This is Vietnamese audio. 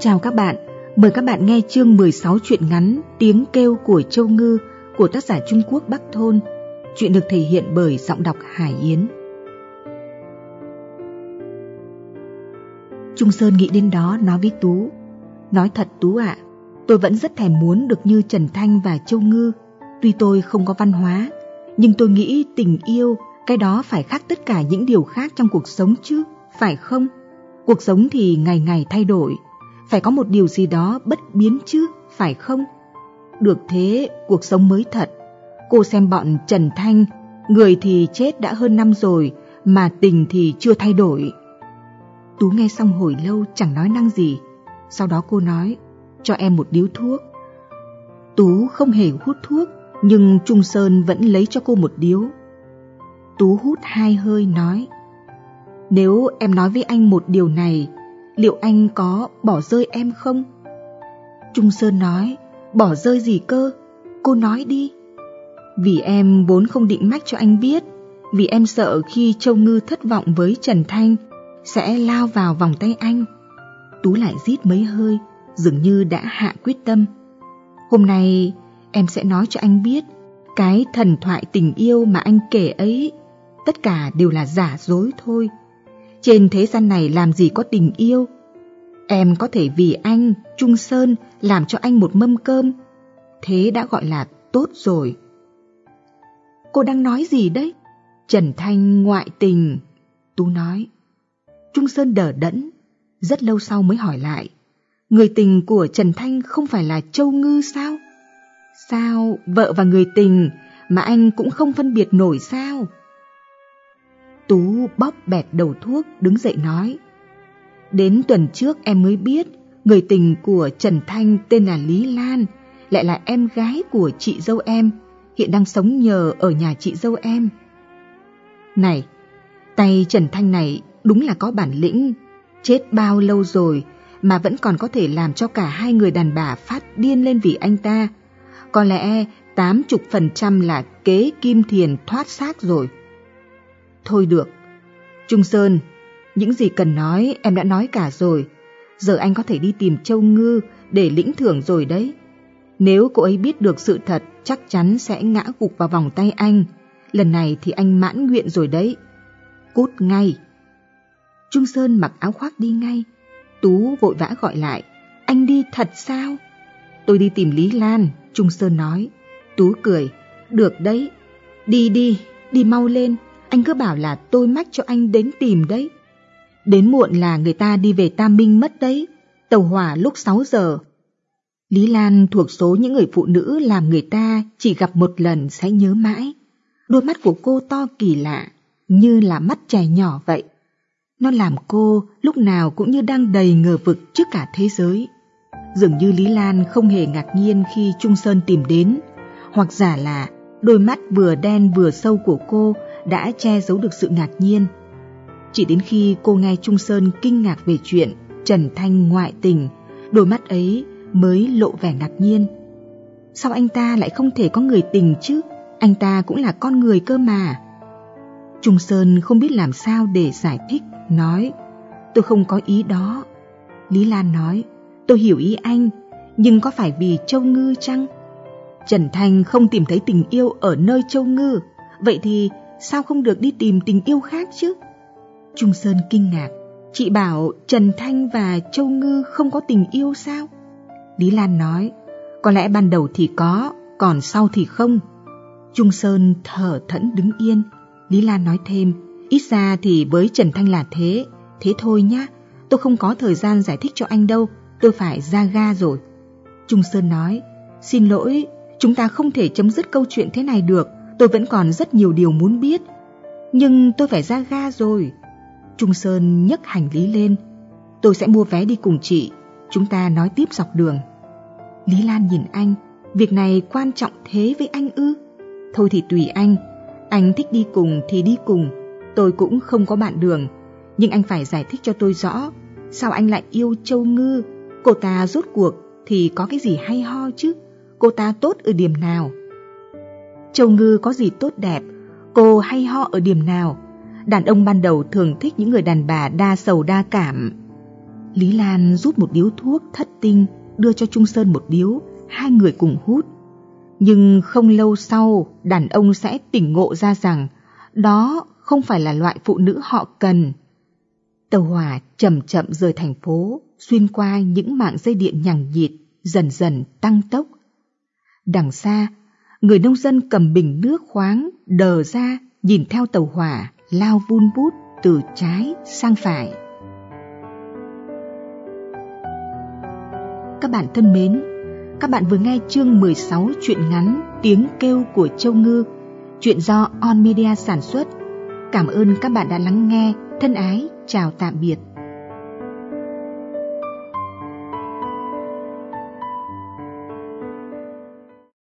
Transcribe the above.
Chào các bạn, mời các bạn nghe chương 16 truyện ngắn Tiếng kêu của Châu Ngư của tác giả Trung Quốc Bắc Thôn. Chuyện được thể hiện bởi giọng đọc Hải Yến. Trung Sơn nghĩ đến đó nói với Tú. Nói thật Tú ạ, tôi vẫn rất thèm muốn được như Trần Thanh và Châu Ngư. Tuy tôi không có văn hóa, nhưng tôi nghĩ tình yêu, cái đó phải khác tất cả những điều khác trong cuộc sống chứ, phải không? Cuộc sống thì ngày ngày thay đổi, phải có một điều gì đó bất biến chứ, phải không? Được thế, cuộc sống mới thật. Cô xem bọn Trần Thanh, người thì chết đã hơn năm rồi, mà tình thì chưa thay đổi. Tú nghe xong hồi lâu chẳng nói năng gì. Sau đó cô nói, cho em một điếu thuốc. Tú không hề hút thuốc, nhưng Trung Sơn vẫn lấy cho cô một điếu. Tú hút hai hơi nói, nếu em nói với anh một điều này, liệu anh có bỏ rơi em không? Trung Sơn nói, bỏ rơi gì cơ? Cô nói đi. Vì em vốn không định mách cho anh biết, vì em sợ khi Châu Ngư thất vọng với Trần Thanh, sẽ lao vào vòng tay anh. Tú lại rít mấy hơi, dường như đã hạ quyết tâm. Hôm nay em sẽ nói cho anh biết, cái thần thoại tình yêu mà anh kể ấy, tất cả đều là giả dối thôi. Trên thế gian này làm gì có tình yêu? Em có thể vì anh, Trung Sơn, làm cho anh một mâm cơm. Thế đã gọi là tốt rồi. Cô đang nói gì đấy? Trần Thanh ngoại tình. Tú nói. Trung Sơn đờ đẫn, rất lâu sau mới hỏi lại. Người tình của Trần Thanh không phải là Châu Ngư sao? Sao vợ và người tình mà anh cũng không phân biệt nổi sao? Tú bóp bẹt đầu thuốc đứng dậy nói. Đến tuần trước em mới biết người tình của Trần Thanh tên là Lý Lan, lại là em gái của chị dâu em, hiện đang sống nhờ ở nhà chị dâu em. Này, tay Trần Thanh này đúng là có bản lĩnh, chết bao lâu rồi mà vẫn còn có thể làm cho cả hai người đàn bà phát điên lên vì anh ta. Có lẽ tám chục phần trăm là kế kim thiền thoát xác rồi. Thôi được. Trung Sơn, những gì cần nói em đã nói cả rồi. Giờ anh có thể đi tìm Châu Ngư để lĩnh thưởng rồi đấy. Nếu cô ấy biết được sự thật, chắc chắn sẽ ngã gục vào vòng tay anh. Lần này thì anh mãn nguyện rồi đấy. Cút ngay. Trung Sơn mặc áo khoác đi ngay. Tú vội vã gọi lại. Anh đi thật sao? Tôi đi tìm Lý Lan, Trung Sơn nói. Tú cười. Được đấy. Đi đi, đi mau lên. Anh cứ bảo là tôi mách cho anh đến tìm đấy. Đến muộn là người ta đi về Tam Minh mất đấy. Tàu hỏa lúc 6 giờ. Lý Lan thuộc số những người phụ nữ làm người ta chỉ gặp một lần sẽ nhớ mãi. Đôi mắt của cô to kỳ lạ, như là mắt trẻ nhỏ vậy. Nó làm cô lúc nào cũng như đang đầy ngờ vực trước cả thế giới. Dường như Lý Lan không hề ngạc nhiên khi Trung Sơn tìm đến, hoặc giả là đôi mắt vừa đen vừa sâu của cô đã che giấu được sự ngạc nhiên. Chỉ đến khi cô nghe Trung Sơn kinh ngạc về chuyện Trần Thanh ngoại tình, đôi mắt ấy mới lộ vẻ ngạc nhiên. Sao anh ta lại không thể có người tình chứ? Anh ta cũng là con người cơ mà. Trung Sơn không biết làm sao để giải thích, nói Tôi không có ý đó. Lý Lan nói Tôi hiểu ý anh, nhưng có phải vì Châu Ngư chăng? Trần Thanh không tìm thấy tình yêu ở nơi Châu Ngư, vậy thì sao không được đi tìm tình yêu khác chứ? Trung Sơn kinh ngạc, chị bảo Trần Thanh và Châu Ngư không có tình yêu sao? Lý Lan nói, có lẽ ban đầu thì có, còn sau thì không. Trung Sơn thở thẫn đứng yên. Lý Lan nói thêm, ít ra thì với Trần Thanh là thế, thế thôi nhá, tôi không có thời gian giải thích cho anh đâu, tôi phải ra ga rồi. Trung Sơn nói, xin lỗi, chúng ta không thể chấm dứt câu chuyện thế này được, tôi vẫn còn rất nhiều điều muốn biết. Nhưng tôi phải ra ga rồi. Trung Sơn nhấc hành lý lên. Tôi sẽ mua vé đi cùng chị, chúng ta nói tiếp dọc đường. Lý Lan nhìn anh, việc này quan trọng thế với anh ư? Thôi thì tùy anh, anh thích đi cùng thì đi cùng, tôi cũng không có bạn đường. Nhưng anh phải giải thích cho tôi rõ, sao anh lại yêu Châu Ngư? Cô ta rốt cuộc thì có cái gì hay ho chứ? Cô ta tốt ở điểm nào? Châu Ngư có gì tốt đẹp, cô hay ho ở điểm nào? Đàn ông ban đầu thường thích những người đàn bà đa sầu đa cảm. Lý Lan rút một điếu thuốc thất tinh đưa cho Trung Sơn một điếu, hai người cùng hút. Nhưng không lâu sau, đàn ông sẽ tỉnh ngộ ra rằng đó không phải là loại phụ nữ họ cần. Tàu hỏa chậm chậm rời thành phố, xuyên qua những mạng dây điện nhằng nhịt, dần dần tăng tốc. Đằng xa, người nông dân cầm bình nước khoáng đờ ra nhìn theo tàu hỏa lao vun bút từ trái sang phải. Các bạn thân mến, các bạn vừa nghe chương 16 truyện ngắn Tiếng kêu của Châu Ngư, chuyện do On Media sản xuất. Cảm ơn các bạn đã lắng nghe. Thân ái, chào tạm biệt.